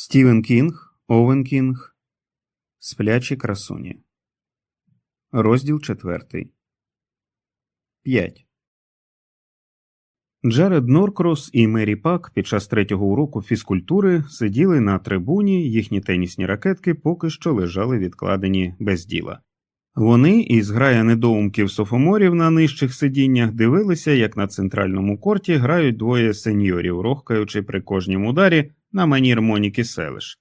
Стівен Кінг, Овен Кінг, Сплячі красуні. Розділ четвертий. 5. Джаред Норкрос і Мері Пак під час третього уроку фізкультури сиділи на трибуні, їхні тенісні ракетки поки що лежали відкладені без діла. Вони і зграя недоумків софоморів на нижчих сидіннях дивилися, як на центральному корті грають двоє сеньорів, рохкаючи при кожнім ударі на манір Моніки Селиш.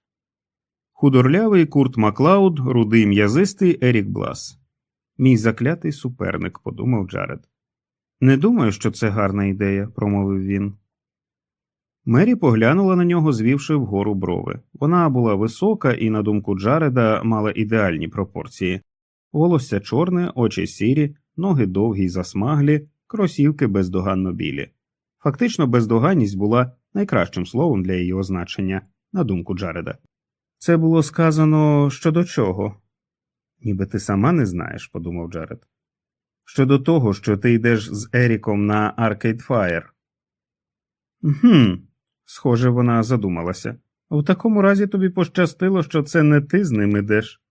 Худорлявий Курт Маклауд, рудий м'язистий Ерік Блас. Мій заклятий суперник, подумав Джаред. Не думаю, що це гарна ідея, промовив він. Мері поглянула на нього, звівши вгору брови. Вона була висока і, на думку Джареда, мала ідеальні пропорції волосся чорне, очі сірі, ноги довгі й засмаглі, кросівки бездоганно білі. Фактично, бездоганність була найкращим словом для її означення, на думку Джареда. Це було сказано щодо чого? Ніби ти сама не знаєш, подумав Джаред. Щодо того, що ти йдеш з Еріком на Arcade Fire. Гм, схоже, вона задумалася. У такому разі тобі пощастило, що це не ти з ним ідеш.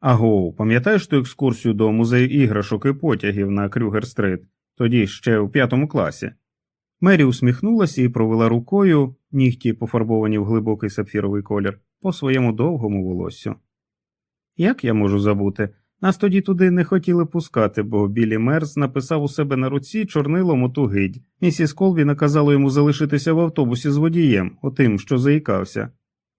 Аго, пам'ятаєш ту екскурсію до музею іграшок і потягів на Крюгер Стрит, тоді ще у п'ятому класі? Мері усміхнулася і провела рукою, нігті пофарбовані в глибокий сапфіровий колір, по своєму довгому волоссю. Як я можу забути? Нас тоді туди не хотіли пускати, бо Білі Мерз написав у себе на руці чорнилом оту гидь. Місіс Колбі наказала йому залишитися в автобусі з водієм, отим, що заїкався.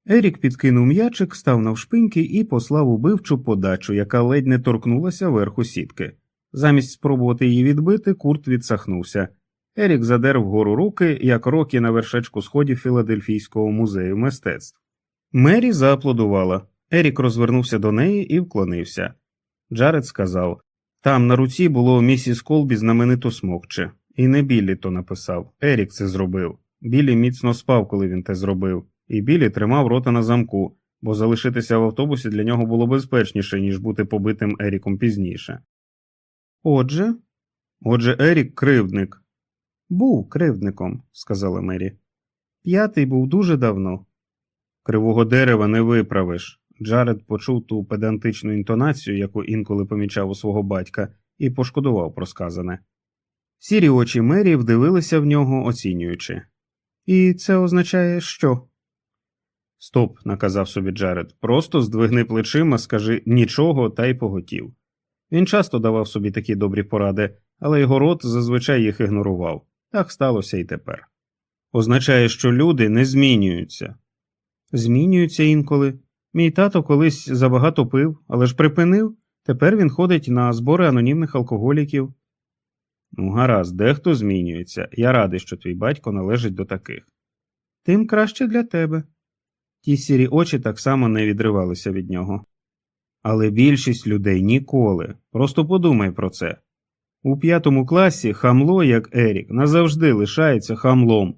Ерік підкинув м'ячик, став навшпиньки і послав убивчу подачу, яка ледь не торкнулася верху сітки. Замість спробувати її відбити, курт відсахнувся. Ерік задер вгору руки, як роки на вершечку сходів Філадельфійського музею мистецтв. Мері зааплодувала. Ерік розвернувся до неї і вклонився. Джаред сказав там на руці було місіс Колбі знаменито смокче, і не Біллі то написав. Ерік це зробив. Біллі міцно спав, коли він те зробив, і Біллі тримав рота на замку, бо залишитися в автобусі для нього було безпечніше, ніж бути побитим Еріком пізніше. Отже, отже, Ерік кривдник. Був кривдником, сказала Мері. П'ятий був дуже давно. Кривого дерева не виправиш. Джаред почув ту педантичну інтонацію, яку інколи помічав у свого батька, і пошкодував про сказане. Сірі очі Мері вдивилися в нього, оцінюючи. І це означає що? Стоп, наказав собі Джаред. Просто здвигни плечима, скажи нічого та й поготів. Він часто давав собі такі добрі поради, але його рот зазвичай їх ігнорував. Так сталося і тепер. Означає, що люди не змінюються. Змінюються інколи. Мій тато колись забагато пив, але ж припинив. Тепер він ходить на збори анонімних алкоголіків. Ну, гаразд, дехто змінюється. Я радий, що твій батько належить до таких. Тим краще для тебе. Ті сірі очі так само не відривалися від нього. Але більшість людей ніколи. Просто подумай про це. У п'ятому класі хамло, як Ерік, назавжди лишається хамлом.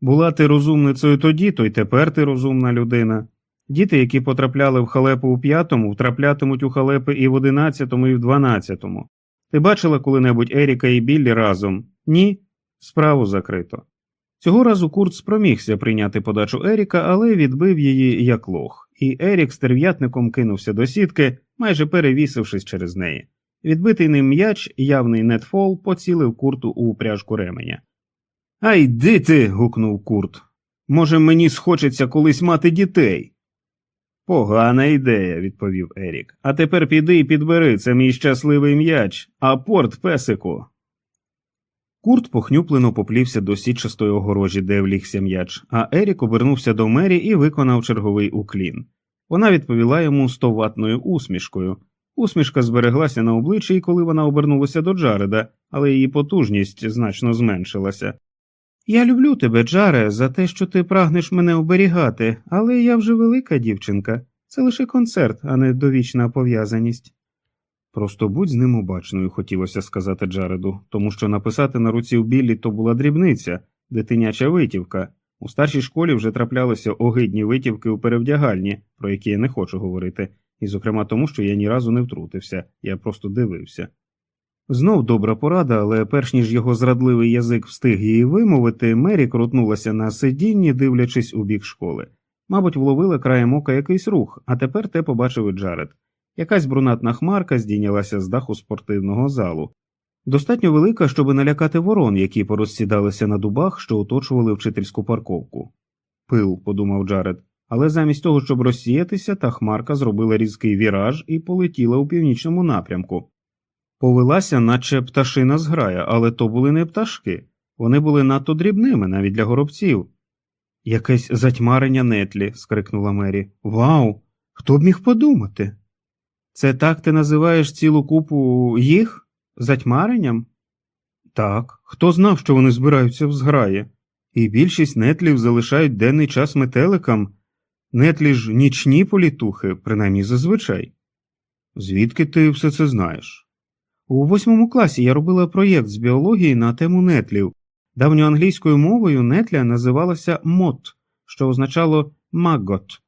Була ти розумницею тоді, то й тепер ти розумна людина. Діти, які потрапляли в халепу у п'ятому, втраплятимуть у халепи і в одинадцятому, і в дванадцятому. Ти бачила коли-небудь Еріка і Біллі разом? Ні? Справу закрито. Цього разу Курт спромігся прийняти подачу Еріка, але відбив її як лох, і Ерік стерв'ятником кинувся до сітки, майже перевісившись через неї. Відбитий ним м'яч, явний нетфол, поцілив курту у пряжку ременя. Ай йди ти. гукнув Курт. Може, мені схочеться колись мати дітей. Погана ідея, відповів Ерік. А тепер піди і підбери це мій щасливий м'яч, а порт песику. Курт похнюплено поплівся до сітчастої огорожі, де влігся м'яч, а Ерік обернувся до Мері і виконав черговий уклін. Вона відповіла йому стоватною усмішкою. Усмішка збереглася на обличчі, коли вона обернулася до Джареда, але її потужність значно зменшилася. Я люблю тебе, Джаре, за те, що ти прагнеш мене оберігати, але я вже велика дівчинка. Це лише концерт, а не довічна пов'язаність. Просто будь з ним обачною, хотілося сказати Джареду, тому що написати на руці в білі то була дрібниця, дитиняча витівка. У старшій школі вже траплялися огидні витівки у перевдягальні, про які я не хочу говорити, і, зокрема, тому, що я ні разу не втрутився, я просто дивився. Знов добра порада, але перш ніж його зрадливий язик встиг її вимовити, Мері крутнулася на сидінні, дивлячись у бік школи. Мабуть, вловили краєм ока якийсь рух, а тепер те побачив і Джаред. Якась брунатна хмарка здійнялася з даху спортивного залу. Достатньо велика, щоб налякати ворон, які порозсідалися на дубах, що оточували вчительську парковку. Пил, подумав Джаред, але замість того, щоб розсіятися, та хмарка зробила різкий віраж і полетіла у північному напрямку. Повелася, наче пташина зграя, але то були не пташки, вони були надто дрібними навіть для горобців. Якесь затьмарення нетлі. скрикнула Мері. Вау! Хто б міг подумати? Це так ти називаєш цілу купу їх? Затьмаренням? Так. Хто знав, що вони збираються в зграї? І більшість нетлів залишають денний час метеликам. Нетлі ж нічні політухи, принаймні зазвичай. Звідки ти все це знаєш? У восьмому класі я робила проєкт з біології на тему нетлів. Давньоанглійською мовою нетля називалася мот, що означало маггот,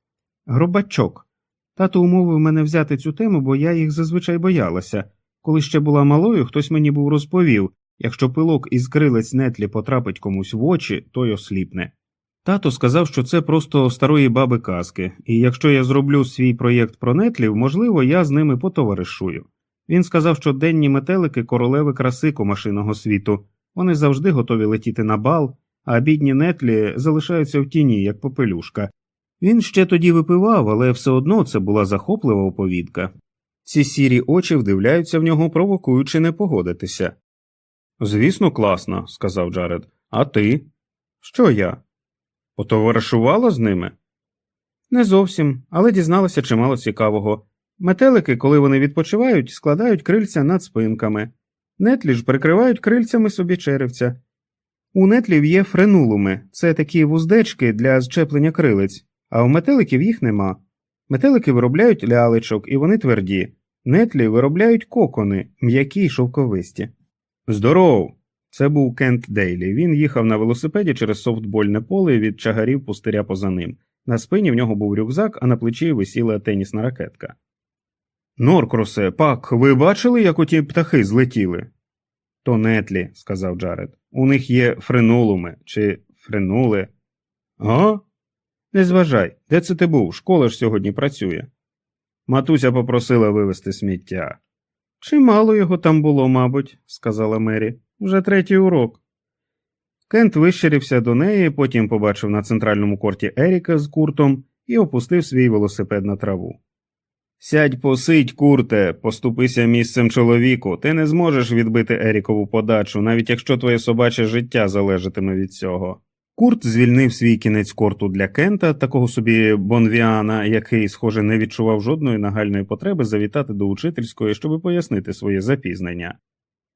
гробачок. Тато умовив мене взяти цю тему, бо я їх зазвичай боялася. Коли ще була малою, хтось мені був розповів якщо пилок із крилець нетлі потрапить комусь в очі, той осліпне. Тато сказав, що це просто старої баби казки, і якщо я зроблю свій проєкт про нетлів, можливо, я з ними потоваришую. Він сказав, що денні метелики королеви краси комашиного світу, вони завжди готові летіти на бал, а бідні нетлі залишаються в тіні, як попелюшка. Він ще тоді випивав, але все одно це була захоплива оповідка. Ці сірі очі вдивляються в нього, провокуючи не погодитися. Звісно, класно, сказав Джаред. А ти? Що я? Потоваришувала з ними? Не зовсім, але дізналася чимало цікавого. Метелики, коли вони відпочивають, складають крильця над спинками, нетлі ж прикривають крильцями собі черевця. У нетлів є френулуми, це такі вуздечки для зчеплення крилець, а у метеликів їх нема. Метелики виробляють лялечок, і вони тверді, нетлі виробляють кокони, м'які й шовковисті. Здоров! Це був Кент Дейлі. Він їхав на велосипеді через софтбольне поле від чагарів пустиря поза ним. На спині в нього був рюкзак, а на плечі висіла тенісна ракетка. Норкросе, пак, ви бачили, як оті птахи злетіли? То нетлі, сказав Джаред. У них є френулуми чи френули. А? Не зважай, де це ти був? Школа ж сьогодні працює. Матуся попросила вивезти сміття. Чимало його там було, мабуть, сказала Мері. Вже третій урок. Кент вищирився до неї, потім побачив на центральному корті Еріка з куртом і опустив свій велосипед на траву. Сядь посидь, курте, поступися місцем чоловіку, ти не зможеш відбити Ерікову подачу, навіть якщо твоє собаче життя залежатиме від цього. Курт звільнив свій кінець корту для Кента, такого собі бонвіана, який, схоже, не відчував жодної нагальної потреби завітати до учительської, щоб пояснити своє запізнення.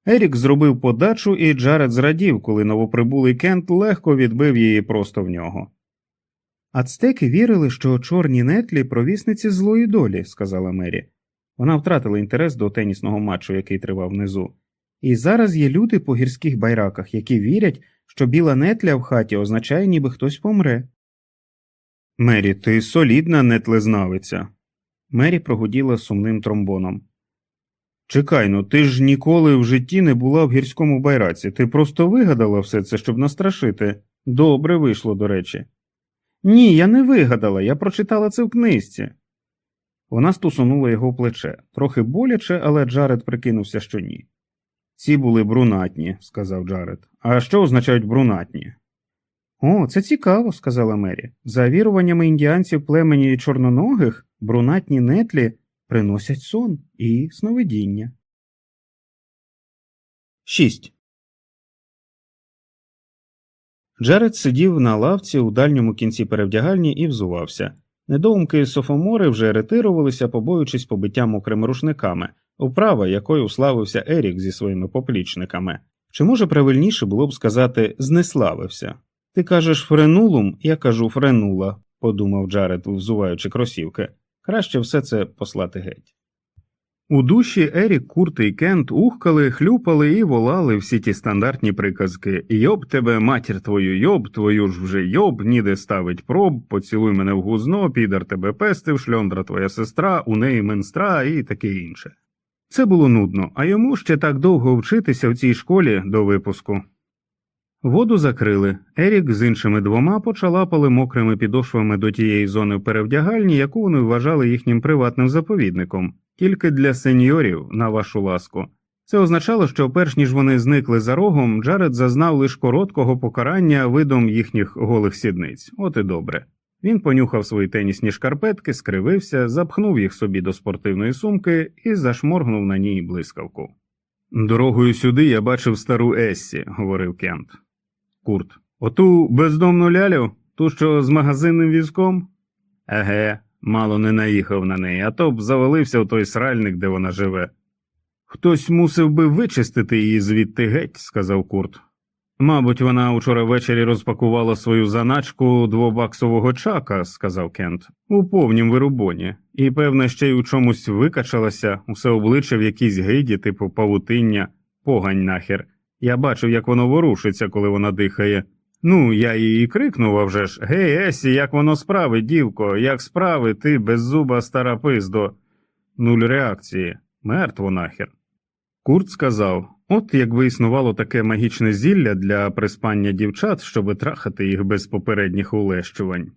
Ерік зробив подачу, і Джаред зрадів, коли новоприбулий Кент легко відбив її просто в нього. Ацтеки вірили, що чорні нетлі провісниці злої долі, сказала Мері. Вона втратила інтерес до тенісного матчу, який тривав внизу. І зараз є люди по гірських байраках, які вірять, що біла нетля в хаті означає, ніби хтось помре. Мері, ти солідна нетлезнавиця. Мері прогуділа сумним тромбоном. Чекай ну, ти ж ніколи в житті не була в гірському байраці. Ти просто вигадала все це, щоб настрашити. Добре вийшло, до речі. Ні, я не вигадала, я прочитала це в книжці. Вона стусунула його плече, трохи боляче, але Джаред прикинувся, що ні. Ці були брунатні, сказав Джаред. А що означають брунатні? О, це цікаво, сказала Мері. За віруваннями індіанців племені чорноногих, брунатні нетлі приносять сон і сновидіння. 6. Джаред сидів на лавці у дальньому кінці перевдягальні і взувався. Недоумки софомори вже ретирувалися, побоюючись побиття мокрими рушниками, управа якою славився Ерік зі своїми поплічниками. Чи може правильніше було б сказати знеславився? Ти кажеш френулум, я кажу френула, подумав Джаред, взуваючи кросівки. Краще все це послати геть. У душі Ерік, Курт і Кент ухкали, хлюпали і волали всі ті стандартні приказки Йоб тебе, матір твою, йоб, твою ж вже йоб, ніде ставить проб, поцілуй мене в гузно, підар тебе пестив, шльондра твоя сестра, у неї менстра і таке інше. Це було нудно, а йому ще так довго вчитися в цій школі до випуску. Воду закрили. Ерік з іншими двома почалапали мокрими підошвами до тієї зони перевдягальні, яку вони вважали їхнім приватним заповідником, тільки для сеньорів, на вашу ласку. Це означало, що перш ніж вони зникли за рогом, Джаред зазнав лише короткого покарання видом їхніх голих сідниць. От і добре. Він понюхав свої тенісні шкарпетки, скривився, запхнув їх собі до спортивної сумки і зашморгнув на ній блискавку. Дорогою сюди я бачив стару Ессі, говорив Кент. Курт. Оту бездомну лялю, ту, що з магазинним візком? Еге, мало не наїхав на неї, а то б завалився в той сральник, де вона живе. Хтось мусив би вичистити її звідти геть, сказав Курт. Мабуть, вона учора ввечері розпакувала свою заначку двобаксового чака, сказав Кент, у повнім вирубоні, і, певне, ще й у чомусь викачалася, усе обличчя в якійсь гиді, типу павутиння, погань нахер. Я бачив, як воно ворушиться, коли вона дихає. Ну, я їй крикнув, а вже ж Гей, Есі, як воно справи, дівко, як справи, ти беззуба стара пиздо. Нуль реакції. Мертво нахер. Курт сказав от якби існувало таке магічне зілля для приспання дівчат, щоби трахати їх без попередніх улещувань.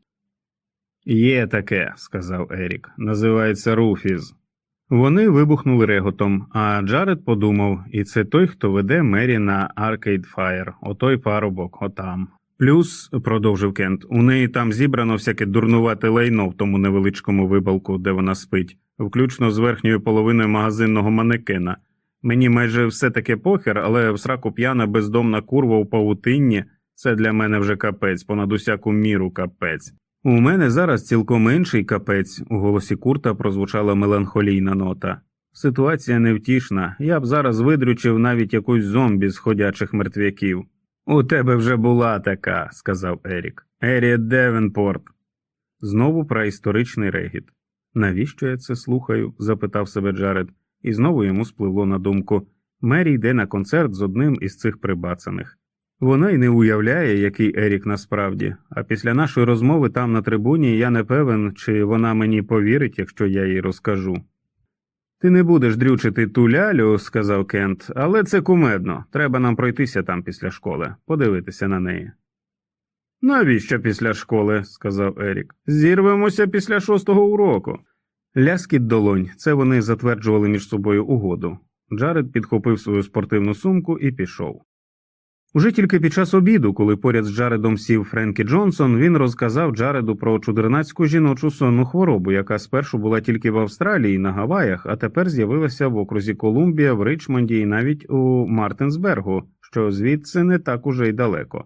Є таке, сказав Ерік, називається Руфіз. Вони вибухнули реготом, а Джаред подумав, і це той, хто веде Мері на Arcade Fire, отой парубок, отам. Плюс, продовжив Кент, у неї там зібрано всяке дурнувате лайно в тому невеличкому вибалку, де вона спить, включно з верхньою половиною магазинного манекена. Мені майже все таке похер, але в сраку п'яна бездомна курва у павутинні це для мене вже капець, понад усяку міру капець. У мене зараз цілком інший капець, у голосі Курта прозвучала меланхолійна нота. Ситуація невтішна, я б зараз видрючив навіть якусь зомбі з ходячих мертвяків. У тебе вже була така, сказав Ерік. Герієт Девенпорт. Знову праісторичний регіт. Навіщо я це слухаю? запитав себе Джаред, і знову йому спливло на думку Мері йде на концерт з одним із цих прибацаних. Вона й не уявляє, який Ерік насправді, а після нашої розмови там на трибуні я не певен, чи вона мені повірить, якщо я їй розкажу. Ти не будеш дрючити ту лялю, сказав Кент, але це кумедно. Треба нам пройтися там після школи, подивитися на неї. Навіщо після школи? сказав Ерік. Зірвемося після шостого уроку. Ляскіт долонь, це вони затверджували між собою угоду. Джаред підхопив свою спортивну сумку і пішов. Уже тільки під час обіду, коли поряд з Джаредом сів Френкі Джонсон, він розказав Джареду про чудернацьку жіночу сонну хворобу, яка спершу була тільки в Австралії на Гаваях, а тепер з'явилася в окрузі Колумбія, в Ричмонді і навіть у Мартинсбергу, що звідси не так уже й далеко.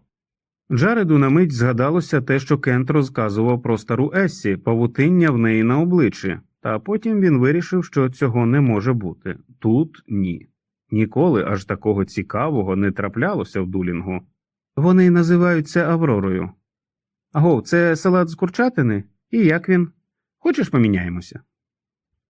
Джареду на мить згадалося те, що Кент розказував про стару Ессі, павутиння в неї на обличчі, та потім він вирішив, що цього не може бути тут ні. Ніколи аж такого цікавого не траплялося в дулінгу. Вони називаються Авророю. Аго, це салат з курчатини? І як він? Хочеш поміняємося?